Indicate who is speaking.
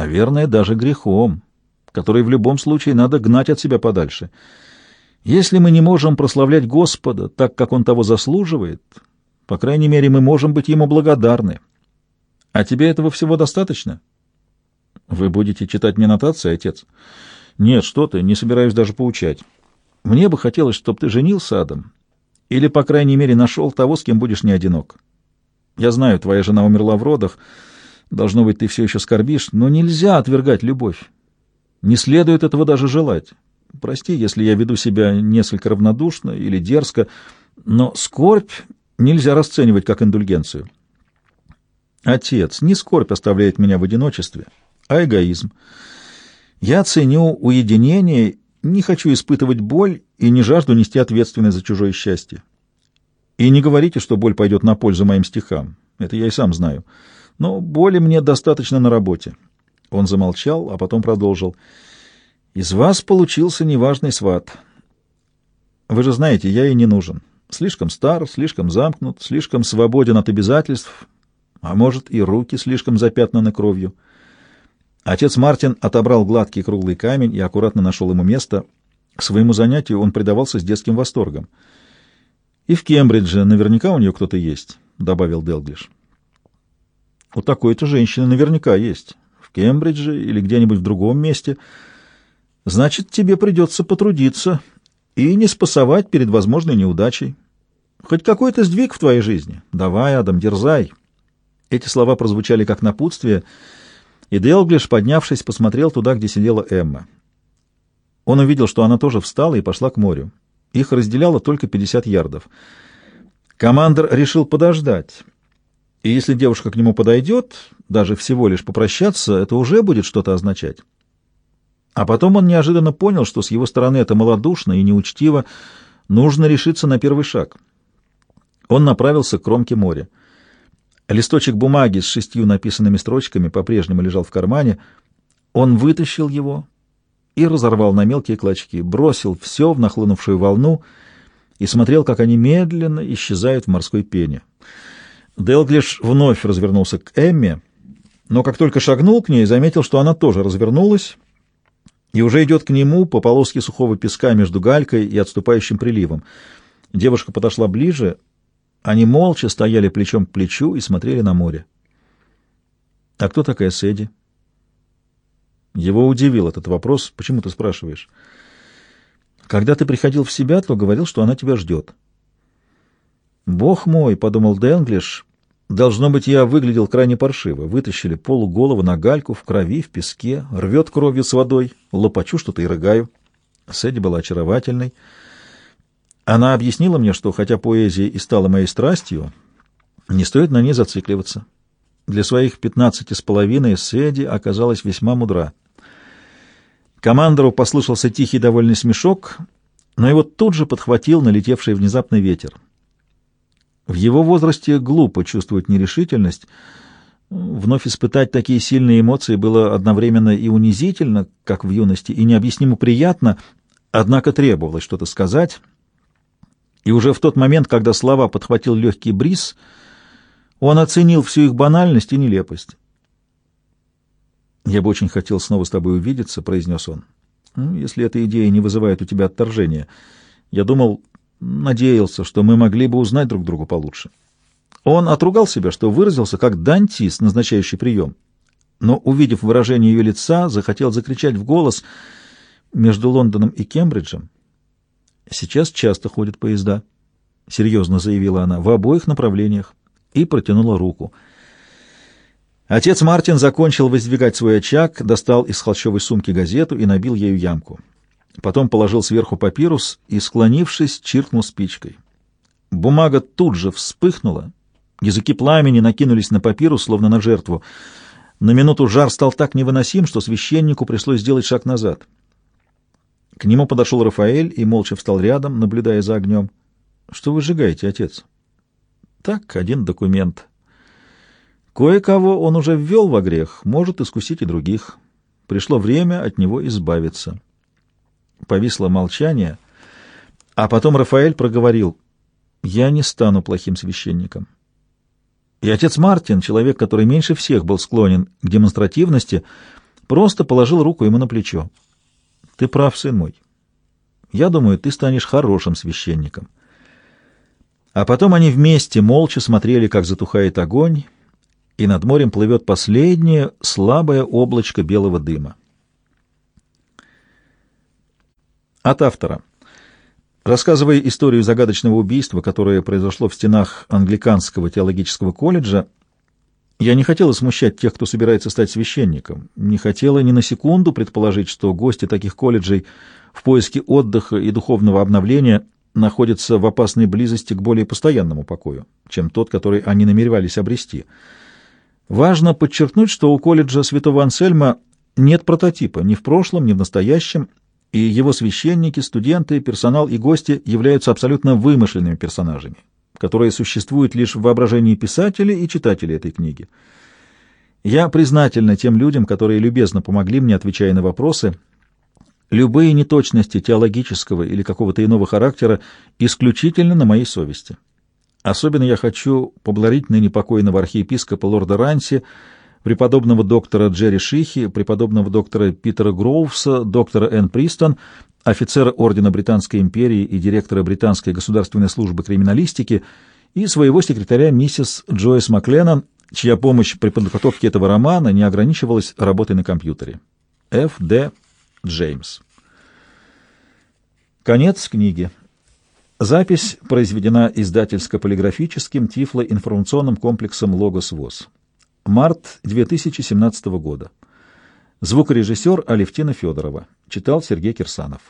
Speaker 1: Наверное, даже грехом, который в любом случае надо гнать от себя подальше. Если мы не можем прославлять Господа так, как Он того заслуживает, по крайней мере, мы можем быть Ему благодарны. А тебе этого всего достаточно? Вы будете читать мне нотации, отец? Нет, что ты, не собираюсь даже поучать. Мне бы хотелось, чтобы ты женился, Адам, или, по крайней мере, нашел того, с кем будешь не одинок. Я знаю, твоя жена умерла в родах, должно быть, ты все еще скорбишь, но нельзя отвергать любовь. Не следует этого даже желать. Прости, если я веду себя несколько равнодушно или дерзко, но скорбь нельзя расценивать как индульгенцию. Отец, не скорбь оставляет меня в одиночестве, а эгоизм. Я ценю уединение, не хочу испытывать боль и не жажду нести ответственность за чужое счастье. И не говорите, что боль пойдет на пользу моим стихам. Это я и сам знаю. Но боли мне достаточно на работе. Он замолчал, а потом продолжил. Из вас получился неважный сват. Вы же знаете, я и не нужен. Слишком стар, слишком замкнут, слишком свободен от обязательств, а может, и руки слишком запятнаны кровью. Отец Мартин отобрал гладкий круглый камень и аккуратно нашел ему место. К своему занятию он предавался с детским восторгом. «И в Кембридже наверняка у нее кто-то есть», — добавил Делглиш. «У такой-то женщины наверняка есть. В Кембридже или где-нибудь в другом месте. Значит, тебе придется потрудиться и не спасовать перед возможной неудачей. Хоть какой-то сдвиг в твоей жизни. Давай, Адам, дерзай». Эти слова прозвучали как напутствие, и Делглиш, поднявшись, посмотрел туда, где сидела Эмма. Он увидел, что она тоже встала и пошла к морю. Их разделяло только 50 ярдов. Командор решил подождать. И если девушка к нему подойдет, даже всего лишь попрощаться, это уже будет что-то означать. А потом он неожиданно понял, что с его стороны это малодушно и неучтиво, нужно решиться на первый шаг. Он направился к кромке моря. Листочек бумаги с шестью написанными строчками по-прежнему лежал в кармане. Он вытащил его и разорвал на мелкие клочки, бросил все в нахлынувшую волну и смотрел, как они медленно исчезают в морской пене. Делглиш вновь развернулся к Эмме, но как только шагнул к ней, заметил, что она тоже развернулась и уже идет к нему по полоске сухого песка между галькой и отступающим приливом. Девушка подошла ближе — они молча стояли плечом к плечу и смотрели на море. «А кто такая Сэдди?» Его удивил этот вопрос. «Почему ты спрашиваешь?» «Когда ты приходил в себя, то говорил, что она тебя ждет». «Бог мой!» — подумал Денглиш. «Должно быть, я выглядел крайне паршиво. Вытащили полуголову на гальку, в крови, в песке, рвет кровью с водой, лопачу что-то и рыгаю». Сэдди была очаровательной. Она объяснила мне, что хотя поэзия и стала моей страстью, не стоит на ней зацикливаться. Для своих пятнадцати с половиной Сэдди оказалась весьма мудра. Командору послышался тихий довольный смешок, но его тут же подхватил налетевший внезапный ветер. В его возрасте глупо чувствовать нерешительность. Вновь испытать такие сильные эмоции было одновременно и унизительно, как в юности, и необъяснимо приятно, однако требовалось что-то сказать — и уже в тот момент, когда слова подхватил легкий бриз, он оценил всю их банальность и нелепость. «Я бы очень хотел снова с тобой увидеться», — произнес он. «Ну, «Если эта идея не вызывает у тебя отторжения. Я думал, надеялся, что мы могли бы узнать друг друга получше». Он отругал себя, что выразился как дантист, назначающий прием. Но, увидев выражение ее лица, захотел закричать в голос между Лондоном и Кембриджем. Сейчас часто ходят поезда, — серьезно заявила она, — в обоих направлениях, и протянула руку. Отец Мартин закончил воздвигать свой очаг, достал из холщовой сумки газету и набил ею ямку. Потом положил сверху папирус и, склонившись, чиркнул спичкой. Бумага тут же вспыхнула, языки пламени накинулись на папирус, словно на жертву. На минуту жар стал так невыносим, что священнику пришлось сделать шаг назад — к нему подошел Рафаэль и молча встал рядом, наблюдая за огнем. — Что вы сжигаете, отец? — Так, один документ. Кое-кого он уже ввел во грех, может искусить и других. Пришло время от него избавиться. Повисло молчание, а потом Рафаэль проговорил, «Я не стану плохим священником». И отец Мартин, человек, который меньше всех был склонен к демонстративности, просто положил руку ему на плечо. «Ты прав, сын мой. Я думаю, ты станешь хорошим священником». А потом они вместе молча смотрели, как затухает огонь, и над морем плывет последнее слабое облачко белого дыма. От автора. Рассказывая историю загадочного убийства, которое произошло в стенах англиканского теологического колледжа, я не хотела смущать тех, кто собирается стать священником, не хотела ни на секунду предположить, что гости таких колледжей в поиске отдыха и духовного обновления находятся в опасной близости к более постоянному покою, чем тот, который они намеревались обрести. Важно подчеркнуть, что у колледжа святого Ансельма нет прототипа ни в прошлом, ни в настоящем, и его священники, студенты, персонал и гости являются абсолютно вымышленными персонажами, которые существуют лишь в воображении писателей и читателей этой книги. Я признательна тем людям, которые любезно помогли мне, отвечая на вопросы. Любые неточности теологического или какого-то иного характера исключительно на моей совести. Особенно я хочу поблагодарить ныне покойного архиепископа лорда Ранси, преподобного доктора Джерри Шихи, преподобного доктора Питера Гроувса, доктора Энн Пристон, офицера Ордена Британской империи и директора Британской государственной службы криминалистики и своего секретаря миссис Джойс Макленнон, чья помощь при подготовке этого романа не ограничивалась работой на компьютере. Ф. Д. Джеймс. Конец книги. Запись произведена издательско-полиграфическим тифло-информационным комплексом «Логос ВОЗ». Март 2017 года. Звукорежиссер Алевтина Федорова. Читал Сергей Кирсанов.